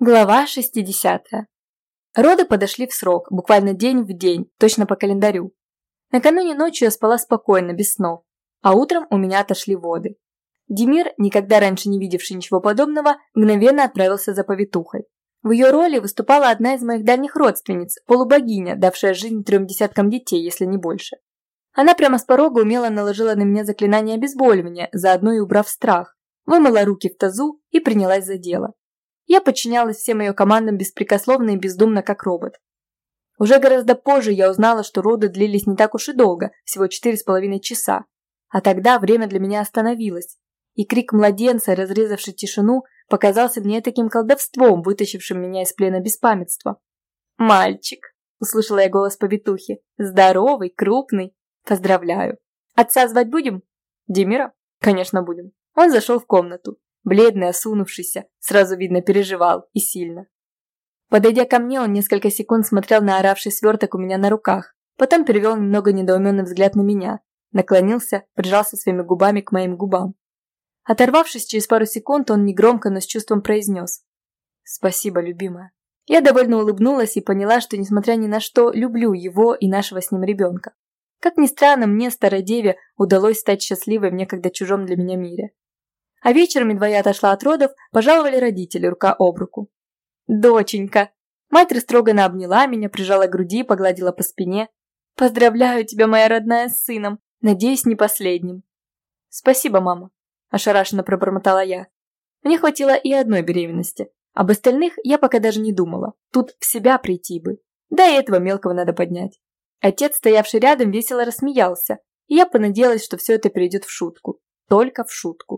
Глава 60. Роды подошли в срок, буквально день в день, точно по календарю. Накануне ночью я спала спокойно, без снов, а утром у меня отошли воды. Демир, никогда раньше не видевший ничего подобного, мгновенно отправился за повитухой. В ее роли выступала одна из моих дальних родственниц, полубогиня, давшая жизнь трем десяткам детей, если не больше. Она прямо с порога умело наложила на меня заклинание обезболивания, заодно и убрав страх, вымыла руки в тазу и принялась за дело. Я подчинялась всем ее командам беспрекословно и бездумно, как робот. Уже гораздо позже я узнала, что роды длились не так уж и долго, всего четыре с половиной часа. А тогда время для меня остановилось, и крик младенца, разрезавший тишину, показался мне таким колдовством, вытащившим меня из плена беспамятства. «Мальчик!» – услышала я голос повитухи. «Здоровый, крупный. Поздравляю. Отца звать будем?» «Демира?» «Конечно, будем». Он зашел в комнату бледный, осунувшийся, сразу видно переживал и сильно. Подойдя ко мне, он несколько секунд смотрел на оравший сверток у меня на руках, потом перевел немного недоуменный взгляд на меня, наклонился, прижался своими губами к моим губам. Оторвавшись через пару секунд, он негромко, но с чувством произнес. «Спасибо, любимая». Я довольно улыбнулась и поняла, что, несмотря ни на что, люблю его и нашего с ним ребенка. Как ни странно, мне, старой деве, удалось стать счастливой в некогда чужом для меня мире. А вечером, едва я отошла от родов, пожаловали родители рука об руку. «Доченька!» Мать растроганно обняла меня, прижала к груди, погладила по спине. «Поздравляю тебя, моя родная, с сыном! Надеюсь, не последним!» «Спасибо, мама!» – ошарашенно пробормотала я. Мне хватило и одной беременности. Об остальных я пока даже не думала. Тут в себя прийти бы. Да и этого мелкого надо поднять. Отец, стоявший рядом, весело рассмеялся, и я понадеялась, что все это перейдет в шутку. Только в шутку.